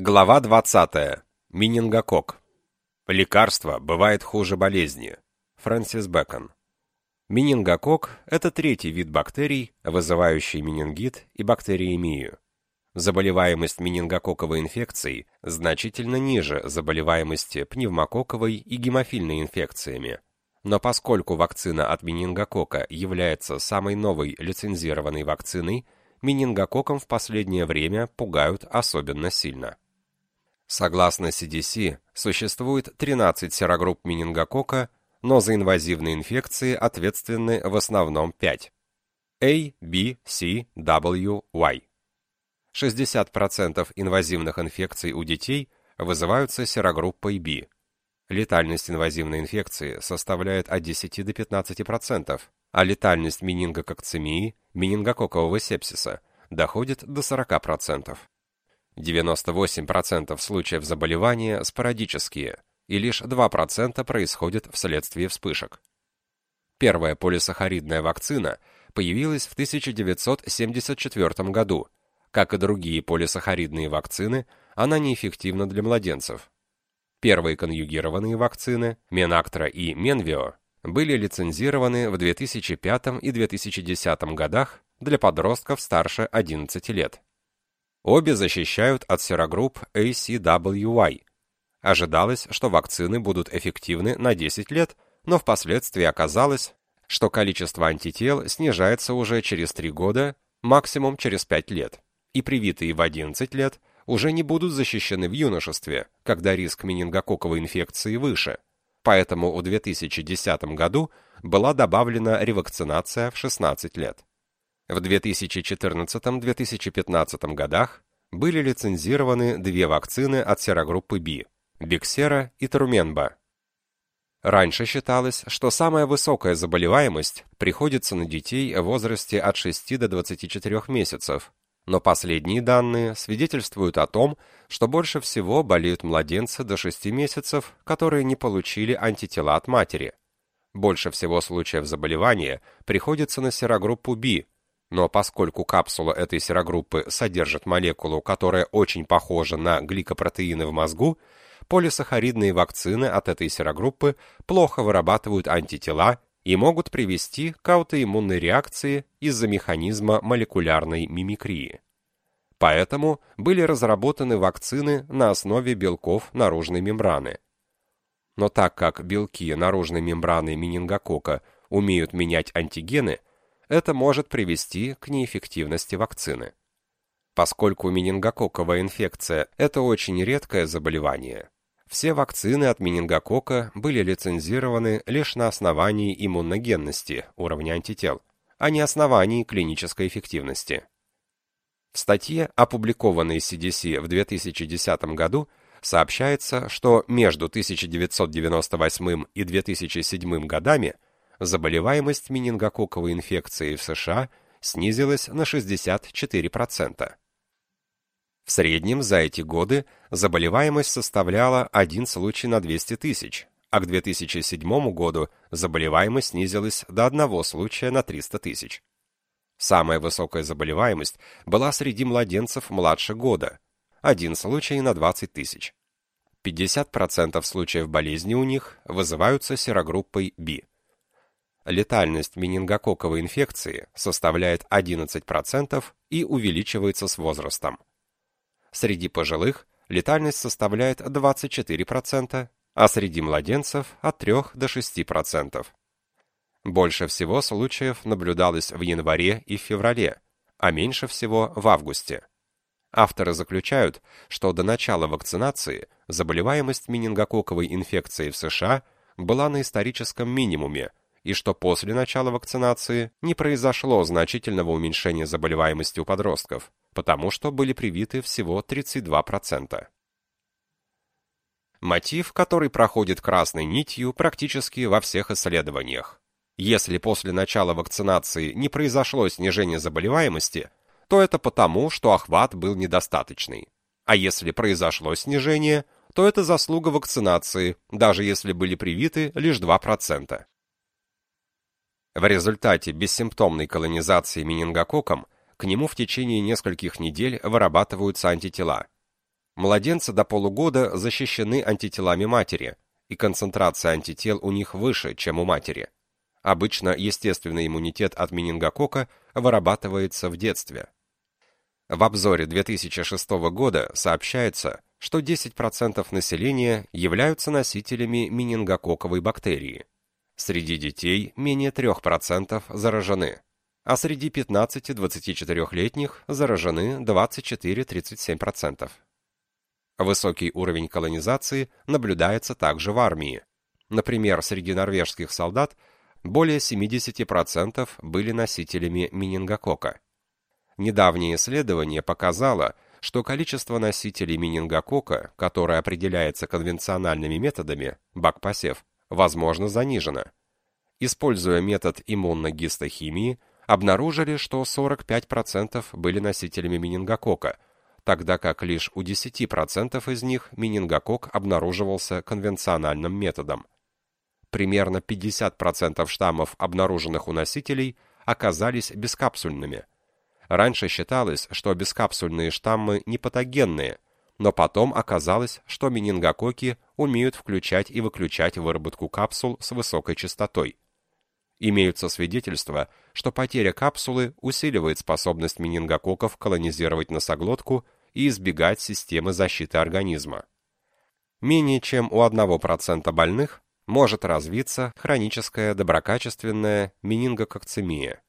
Глава 20. Менингокок. Лекарство бывает хуже болезни. Фрэнсис Бэкон. Менингокок – это третий вид бактерий, вызывающий менингит и бактериемию. Заболеваемость менингококковой инфекцией значительно ниже заболеваемости пневмококковой и гемофильной инфекциями. Но поскольку вакцина от менингокока является самой новой лицензированной вакциной, менингококком в последнее время пугают особенно сильно. Согласно CDC, существует 13 серогрупп менингококка, но за инвазивные инфекции ответственны в основном 5. A, B, C, W, Y. 60% инвазивных инфекций у детей вызываются серогруппой B. Летальность инвазивной инфекции составляет от 10 до 15%, а летальность менингококцемии, менингококкового сепсиса, доходит до 40%. 98% случаев заболевания спорадические, и лишь 2% происходят вследствие вспышек. Первая полисахаридная вакцина появилась в 1974 году. Как и другие полисахаридные вакцины, она неэффективна для младенцев. Первые конъюгированные вакцины, Менактра и Менвио, были лицензированы в 2005 и 2010 годах для подростков старше 11 лет. Обе защищают от серогрупп ACWY. Ожидалось, что вакцины будут эффективны на 10 лет, но впоследствии оказалось, что количество антител снижается уже через 3 года, максимум через 5 лет, и привитые в 11 лет уже не будут защищены в юношестве, когда риск менингококковой инфекции выше. Поэтому в 2010 году была добавлена ревакцинация в 16 лет. В 2014-2015 годах были лицензированы две вакцины от серогруппы B – Биксера и Труменба. Раньше считалось, что самая высокая заболеваемость приходится на детей в возрасте от 6 до 24 месяцев, но последние данные свидетельствуют о том, что больше всего болеют младенцы до 6 месяцев, которые не получили антитела от матери. Больше всего случаев заболевания приходится на серогруппу B – но поскольку капсула этой серогруппы содержит молекулу, которая очень похожа на гликопротеины в мозгу, полисахаридные вакцины от этой серогруппы плохо вырабатывают антитела и могут привести к аутоиммунной реакции из-за механизма молекулярной мимикрии. Поэтому были разработаны вакцины на основе белков наружной мембраны. Но так как белки наружной мембраны менингокока умеют менять антигены, это может привести к неэффективности вакцины. Поскольку менингококковая инфекция – это очень редкое заболевание, все вакцины от менингокока были лицензированы лишь на основании иммуногенности уровня антител, а не основании клинической эффективности. В статье, опубликованной CDC в 2010 году, сообщается, что между 1998 и 2007 годами – заболеваемость менингококковой инфекцией в США снизилась на 64%. В среднем за эти годы заболеваемость составляла один случай на 200 тысяч, а к 2007 году заболеваемость снизилась до одного случая на 300 тысяч. Самая высокая заболеваемость была среди младенцев младше года, один случай на 20 тысяч. 50% случаев болезни у них вызываются серогруппой B летальность менингококковой инфекции составляет 11% и увеличивается с возрастом. Среди пожилых летальность составляет 24%, а среди младенцев от 3 до 6%. Больше всего случаев наблюдалось в январе и феврале, а меньше всего в августе. Авторы заключают, что до начала вакцинации заболеваемость менингококковой инфекцией в США была на историческом минимуме и что после начала вакцинации не произошло значительного уменьшения заболеваемости у подростков, потому что были привиты всего 32%. Мотив, который проходит красной нитью практически во всех исследованиях. Если после начала вакцинации не произошло снижение заболеваемости, то это потому, что охват был недостаточный. А если произошло снижение, то это заслуга вакцинации, даже если были привиты лишь 2%. В результате бессимптомной колонизации менингококком к нему в течение нескольких недель вырабатываются антитела. Младенцы до полугода защищены антителами матери, и концентрация антител у них выше, чем у матери. Обычно естественный иммунитет от менингококка вырабатывается в детстве. В обзоре 2006 года сообщается, что 10% населения являются носителями менингококковой бактерии. Среди детей менее 3% заражены, а среди 15-24-летних заражены 24-37%. Высокий уровень колонизации наблюдается также в армии. Например, среди норвежских солдат более 70% были носителями менингококка. Недавнее исследование показало, что количество носителей менингококка, которое определяется конвенциональными методами, бакпосев, возможно занижено. Используя метод иммуногистохимии, обнаружили, что 45% были носителями менингококка, тогда как лишь у 10% из них менингококк обнаруживался конвенциональным методом. Примерно 50% штаммов, обнаруженных у носителей, оказались бескапсульными – Раньше считалось, что бескапсульные штаммы не патогенные, но потом оказалось, что менингококки умеют включать и выключать выработку капсул с высокой частотой. Имеются свидетельства, что потеря капсулы усиливает способность менингококков колонизировать носоглотку и избегать системы защиты организма. Менее чем у 1% больных может развиться хроническая доброкачественная менингококцемия.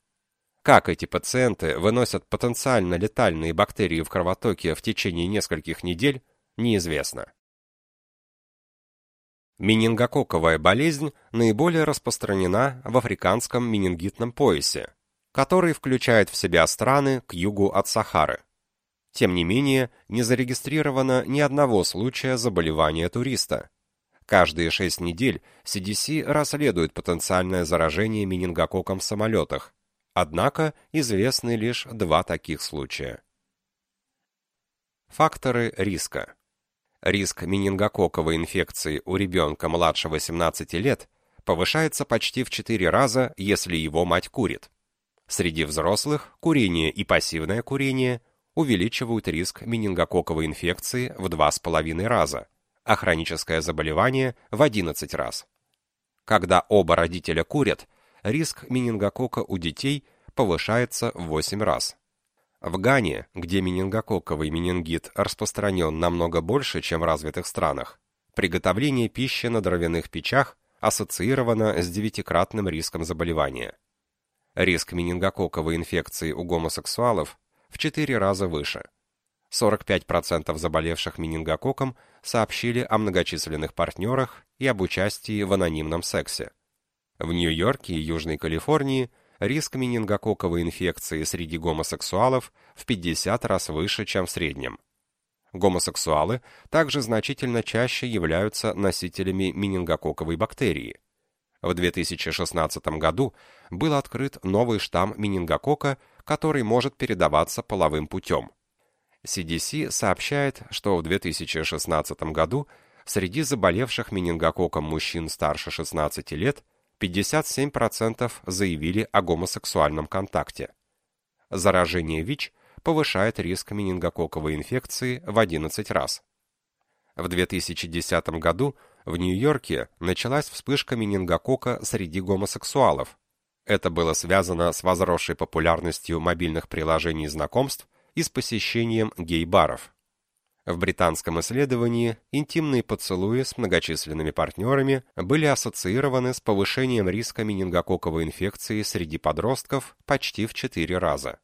Как эти пациенты выносят потенциально летальные бактерии в кровотоке в течение нескольких недель, неизвестно. Менингококковая болезнь наиболее распространена в африканском менингитном поясе, который включает в себя страны к югу от Сахары. Тем не менее, не зарегистрировано ни одного случая заболевания туриста. Каждые шесть недель CDC расследует потенциальное заражение менингококком в самолетах, Однако известны лишь два таких случая. Факторы риска. Риск менингококковой инфекции у ребенка младше 18 лет повышается почти в 4 раза, если его мать курит. Среди взрослых курение и пассивное курение увеличивают риск менингококковой инфекции в 2,5 раза, а хроническое заболевание в 11 раз. Когда оба родителя курят, риск менингококка у детей повышается в 8 раз. В Гане, где менингококковый менингит распространен намного больше, чем в развитых странах, приготовление пищи на дровяных печах ассоциировано с девятикратным риском заболевания. Риск менингококковой инфекции у гомосексуалов в 4 раза выше. 45% заболевших менингококком сообщили о многочисленных партнерах и об участии в анонимном сексе. В Нью-Йорке и Южной Калифорнии риск менингококковой инфекции среди гомосексуалов в 50 раз выше, чем в среднем. Гомосексуалы также значительно чаще являются носителями менингококковой бактерии. В 2016 году был открыт новый штамм менингококка, который может передаваться половым путем. CDC сообщает, что в 2016 году среди заболевших менингококком мужчин старше 16 лет 57% заявили о гомосексуальном контакте. Заражение ВИЧ повышает риск менингококковой инфекции в 11 раз. В 2010 году в Нью-Йорке началась вспышка менингококка среди гомосексуалов. Это было связано с возросшей популярностью мобильных приложений знакомств и с посещением гей-баров. В британском исследовании интимные поцелуи с многочисленными партнерами были ассоциированы с повышением риска менингококковой инфекции среди подростков почти в 4 раза.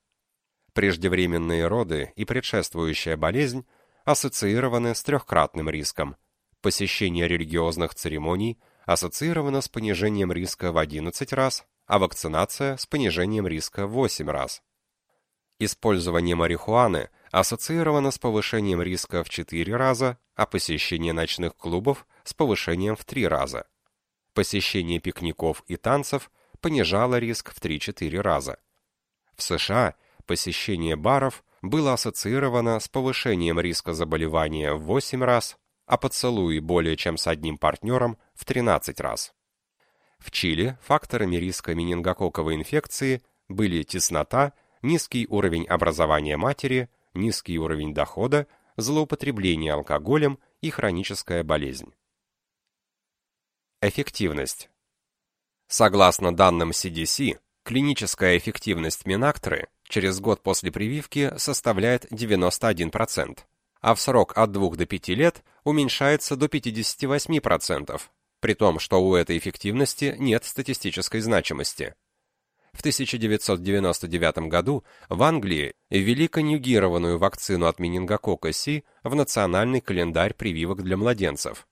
Преждевременные роды и предшествующая болезнь ассоциированы с трехкратным риском. Посещение религиозных церемоний ассоциировано с понижением риска в 11 раз, а вакцинация с понижением риска в 8 раз. Использование марихуаны ассоциировано с повышением риска в 4 раза, а посещение ночных клубов с повышением в 3 раза. Посещение пикников и танцев понижало риск в 3-4 раза. В США посещение баров было ассоциировано с повышением риска заболевания в 8 раз, а поцелуи более чем с одним партнером в 13 раз. В Чили факторами риска менингококковой инфекции были теснота, низкий уровень образования матери, низкий уровень дохода, злоупотребление алкоголем и хроническая болезнь. Эффективность. Согласно данным CDC, клиническая эффективность Минактры через год после прививки составляет 91%, а в срок от 2 до 5 лет уменьшается до 58%, при том, что у этой эффективности нет статистической значимости. В 1999 году в Англии ввели конъюгированную вакцину от менингококка Си в национальный календарь прививок для младенцев.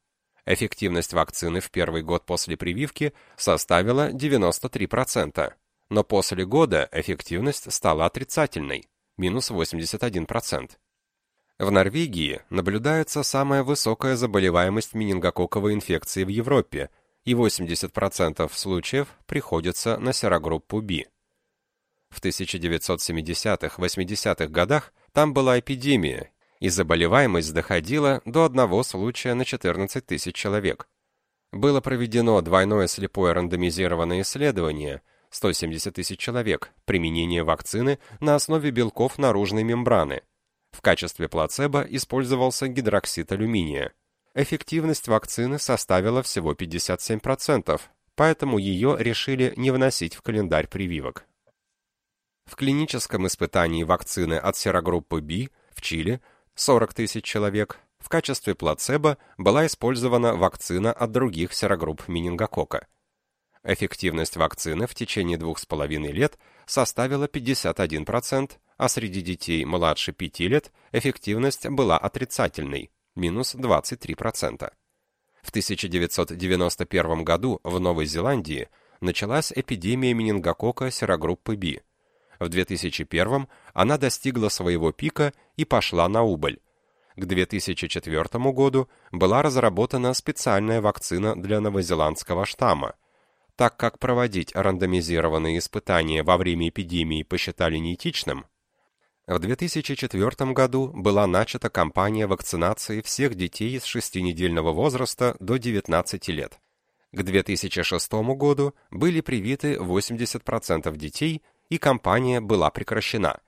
Эффективность вакцины в первый год после прививки составила 93%, но после года эффективность стала отрицательной минус 81%. В Норвегии наблюдается самая высокая заболеваемость менингококковой инфекцией в Европе, и 80% случаев приходится на серогруппу B. В 1970-80-х годах там была эпидемия, и заболеваемость доходила до одного случая на 14 тысяч человек. Было проведено двойное слепое рандомизированное исследование, 170 тысяч человек, применение вакцины на основе белков наружной мембраны. В качестве плацебо использовался гидроксид алюминия. Эффективность вакцины составила всего 57%, поэтому ее решили не вносить в календарь прививок. В клиническом испытании вакцины от серогруппы B в Чили 40 тысяч человек, в качестве плацебо была использована вакцина от других серогрупп менингококка. Эффективность вакцины в течение двух с половиной лет составила 51%, а среди детей младше 5 лет эффективность была отрицательной минус 23%. В 1991 году в Новой Зеландии началась эпидемия менингококка серогруппы B. В 2001 она достигла своего пика и пошла на убыль. К 2004 году была разработана специальная вакцина для новозеландского штамма. Так как проводить рандомизированные испытания во время эпидемии посчитали неэтичным, в 2004 году была начата кампания вакцинации всех детей с 6-недельного возраста до 19 лет. К 2006 году были привиты 80% детей, и кампания была прекращена.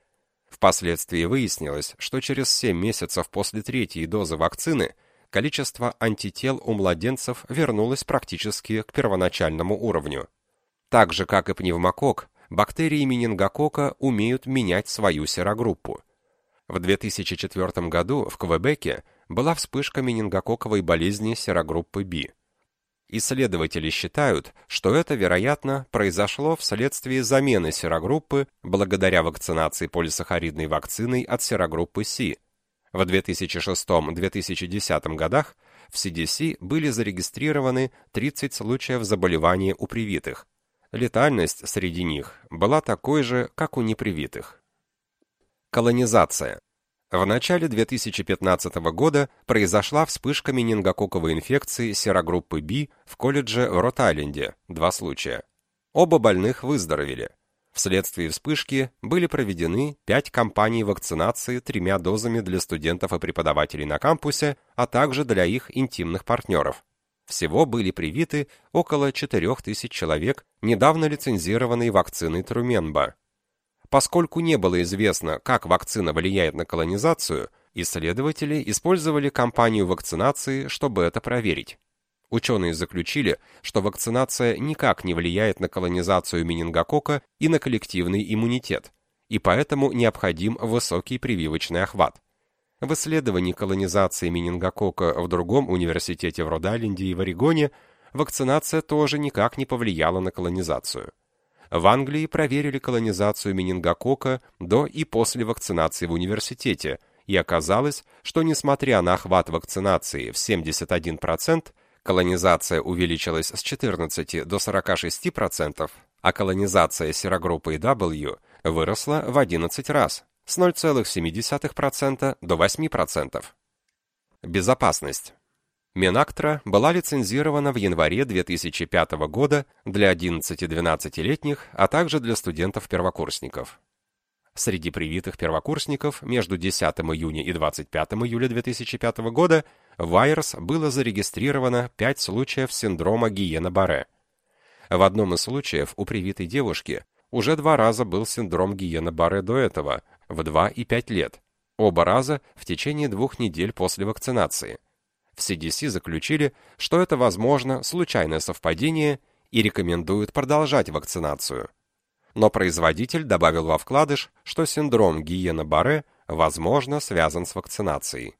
Впоследствии выяснилось, что через 7 месяцев после третьей дозы вакцины количество антител у младенцев вернулось практически к первоначальному уровню. Так же, как и пневмокок, бактерии менингококка умеют менять свою серогруппу. В 2004 году в Квебеке была вспышка менингококковой болезни серогруппы B. Исследователи считают, что это, вероятно, произошло вследствие замены серогруппы благодаря вакцинации полисахаридной вакциной от серогруппы C. В 2006-2010 годах в CDC были зарегистрированы 30 случаев заболевания у привитых, Летальность среди них была такой же, как у непривитых. Колонизация. В начале 2015 года произошла вспышка менингококковой инфекции серогруппы B в колледже в Рот-Айленде, два случая. Оба больных выздоровели. Вследствие вспышки были проведены пять кампаний вакцинации тремя дозами для студентов и преподавателей на кампусе, а также для их интимных партнеров. Всего были привиты около 4000 человек недавно лицензированной вакциной Труменба. Поскольку не было известно, как вакцина влияет на колонизацию, исследователи использовали кампанию вакцинации, чтобы это проверить. Ученые заключили, что вакцинация никак не влияет на колонизацию менингококка и на коллективный иммунитет, и поэтому необходим высокий прививочный охват. В исследовании колонизации менингококка в другом университете в Род-Айленде и в Орегоне вакцинация тоже никак не повлияла на колонизацию. В Англии проверили колонизацию менингококка до и после вакцинации в университете, и оказалось, что несмотря на охват вакцинации в 71%, колонизация увеличилась с 14 до 46%, а колонизация серогруппой W выросла в 11 раз с 0,7% до 8%. Безопасность. Менактра была лицензирована в январе 2005 года для 11-12-летних, а также для студентов-первокурсников. Среди привитых первокурсников между 10 июня и 25 июля 2005 года в Вайерс было зарегистрировано 5 случаев синдрома Гиена-Барре. В одном из случаев у привитой девушки уже два раза был синдром Гиена-Барре до этого, в 2 и 5 лет. Оба раза в течение двух недель после вакцинации. В CDC заключили, что это, возможно, случайное совпадение и рекомендуют продолжать вакцинацию. Но производитель добавил во вкладыш, что синдром Гиена-Барре, возможно, связан с вакцинацией.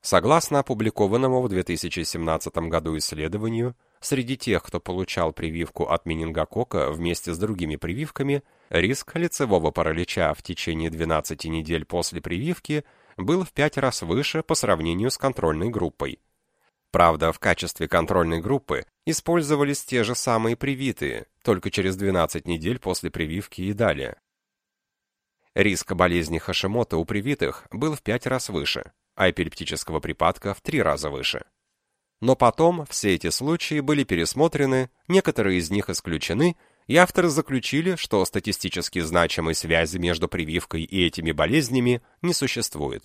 Согласно опубликованному в 2017 году исследованию, среди тех, кто получал прививку от менингококка вместе с другими прививками, риск лицевого паралича в течение 12 недель после прививки был в 5 раз выше по сравнению с контрольной группой. Правда, в качестве контрольной группы использовались те же самые привитые, только через 12 недель после прививки и далее. Риск болезни Хашимота у привитых был в 5 раз выше а эпилептического припадка в три раза выше. Но потом все эти случаи были пересмотрены, некоторые из них исключены, и авторы заключили, что статистически значимой связи между прививкой и этими болезнями не существует.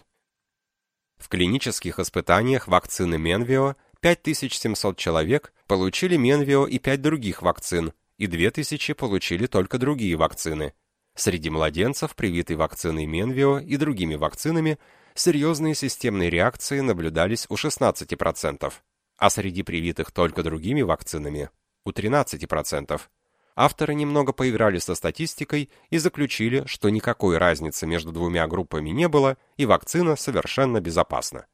В клинических испытаниях вакцины Менвио 5700 человек получили Менвио и 5 других вакцин, и 2000 получили только другие вакцины. Среди младенцев, привитой вакциной Менвио и другими вакцинами, серьезные системные реакции наблюдались у 16%, а среди привитых только другими вакцинами у 13%. Авторы немного поиграли со статистикой и заключили, что никакой разницы между двумя группами не было и вакцина совершенно безопасна.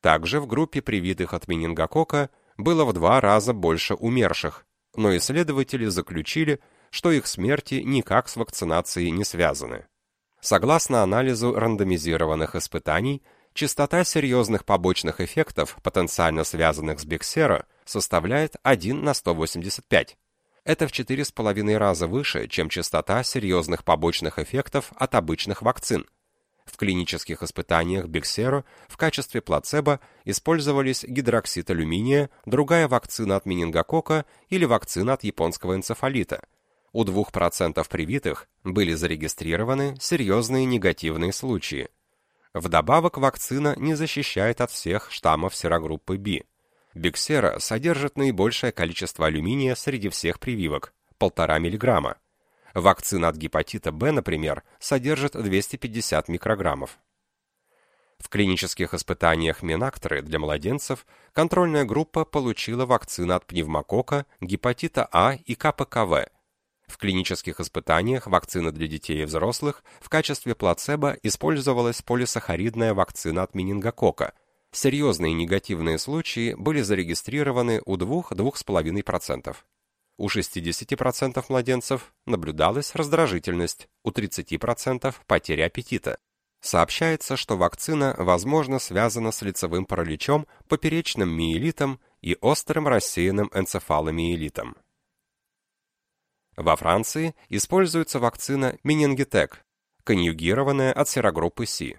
Также в группе привитых от менингококка было в два раза больше умерших, но исследователи заключили, что их смерти никак с вакцинацией не связаны. Согласно анализу рандомизированных испытаний, частота серьезных побочных эффектов, потенциально связанных с Бексеро, составляет 1 на 185. Это в 4,5 раза выше, чем частота серьезных побочных эффектов от обычных вакцин. В клинических испытаниях Бексеро в качестве плацебо использовались гидроксид алюминия, другая вакцина от менингококка или вакцина от японского энцефалита – у 2% привитых были зарегистрированы серьезные негативные случаи. Вдобавок вакцина не защищает от всех штаммов серогруппы B. Биксера содержит наибольшее количество алюминия среди всех прививок – 1,5 мг. Вакцина от гепатита Б, например, содержит 250 микрограммов. В клинических испытаниях Менакторы для младенцев контрольная группа получила вакцины от пневмокока, гепатита А и КПКВ – в клинических испытаниях вакцина для детей и взрослых в качестве плацебо использовалась полисахаридная вакцина от менингококка. Серьезные негативные случаи были зарегистрированы у 2-2,5%. У 60% младенцев наблюдалась раздражительность, у 30% потеря аппетита. Сообщается, что вакцина, возможно, связана с лицевым параличом, поперечным миелитом и острым рассеянным энцефаломиелитом. Во Франции используется вакцина Менингитек, конъюгированная от серогруппы С.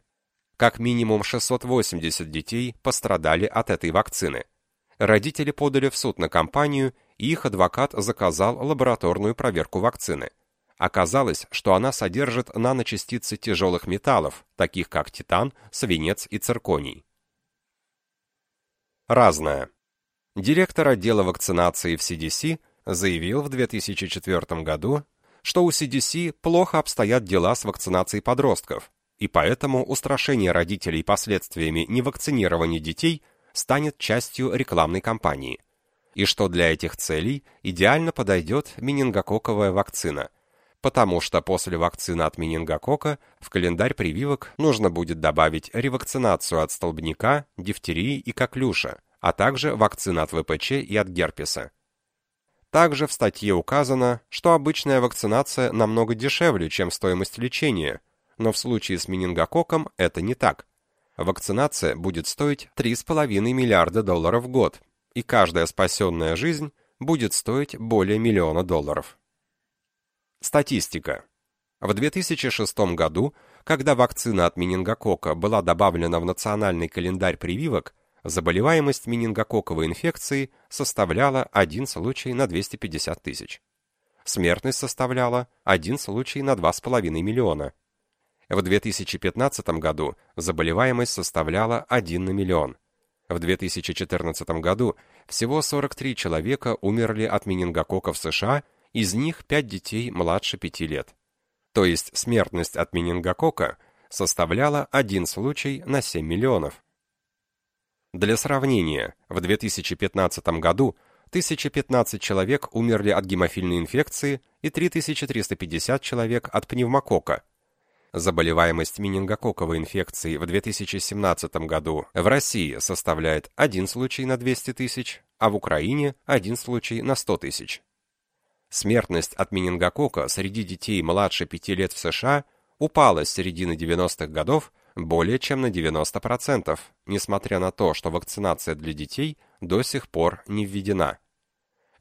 Как минимум 680 детей пострадали от этой вакцины. Родители подали в суд на компанию, и их адвокат заказал лабораторную проверку вакцины. Оказалось, что она содержит наночастицы тяжелых металлов, таких как титан, свинец и цирконий. Разное. Директор отдела вакцинации в CDC заявил в 2004 году, что у CDC плохо обстоят дела с вакцинацией подростков, и поэтому устрашение родителей последствиями невакцинирования детей станет частью рекламной кампании, и что для этих целей идеально подойдет менингококковая вакцина, потому что после вакцины от менингококка в календарь прививок нужно будет добавить ревакцинацию от столбняка, дифтерии и коклюша, а также вакцина от ВПЧ и от герпеса. Также в статье указано, что обычная вакцинация намного дешевле, чем стоимость лечения, но в случае с менингококком это не так. Вакцинация будет стоить 3,5 миллиарда долларов в год, и каждая спасенная жизнь будет стоить более миллиона долларов. Статистика. В 2006 году, когда вакцина от менингококка была добавлена в национальный календарь прививок, заболеваемость менингококковой инфекцией составляла 1 случай на 250 тысяч. Смертность составляла 1 случай на 2,5 миллиона. В 2015 году заболеваемость составляла 1 на миллион. В 2014 году всего 43 человека умерли от менингококка в США, из них 5 детей младше 5 лет. То есть смертность от менингококка составляла один случай на 7 миллионов. Для сравнения, в 2015 году 1015 человек умерли от гемофильной инфекции и 3350 человек от пневмокока. Заболеваемость менингококковой инфекцией в 2017 году в России составляет один случай на 200 тысяч, а в Украине один случай на 100 тысяч. Смертность от менингокока среди детей младше 5 лет в США упала с середины 90-х годов более чем на 90%, несмотря на то, что вакцинация для детей до сих пор не введена.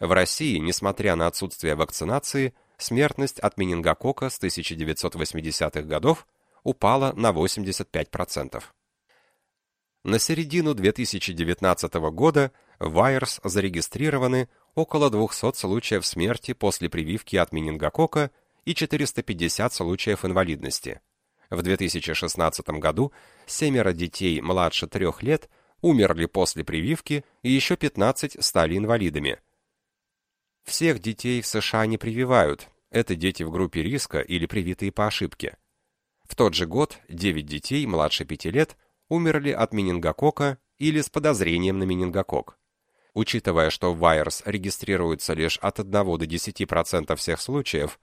В России, несмотря на отсутствие вакцинации, смертность от менингокока с 1980-х годов упала на 85%. На середину 2019 года в Wires зарегистрированы около 200 случаев смерти после прививки от менингокока и 450 случаев инвалидности. В 2016 году семеро детей младше трех лет умерли после прививки и еще 15 стали инвалидами. Всех детей в США не прививают, это дети в группе риска или привитые по ошибке. В тот же год 9 детей младше 5 лет умерли от менингокока или с подозрением на менингокок. Учитывая, что вирус регистрируется лишь от 1 до 10% всех случаев,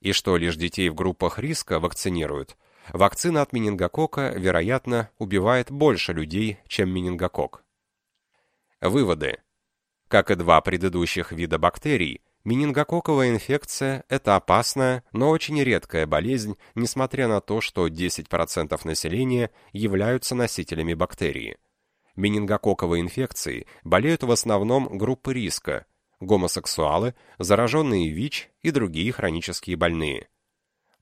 и что лишь детей в группах риска вакцинируют, Вакцина от менингокока, вероятно, убивает больше людей, чем менингокок. Выводы. Как и два предыдущих вида бактерий, менингококковая инфекция – это опасная, но очень редкая болезнь, несмотря на то, что 10% населения являются носителями бактерии. Менингококковой инфекцией болеют в основном группы риска – гомосексуалы, зараженные ВИЧ и другие хронические больные.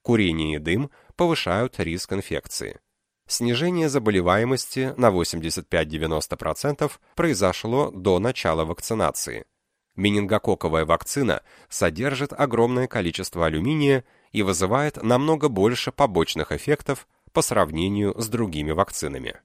Курение и дым повышают риск инфекции. Снижение заболеваемости на 85-90% произошло до начала вакцинации. Менингококковая вакцина содержит огромное количество алюминия и вызывает намного больше побочных эффектов по сравнению с другими вакцинами.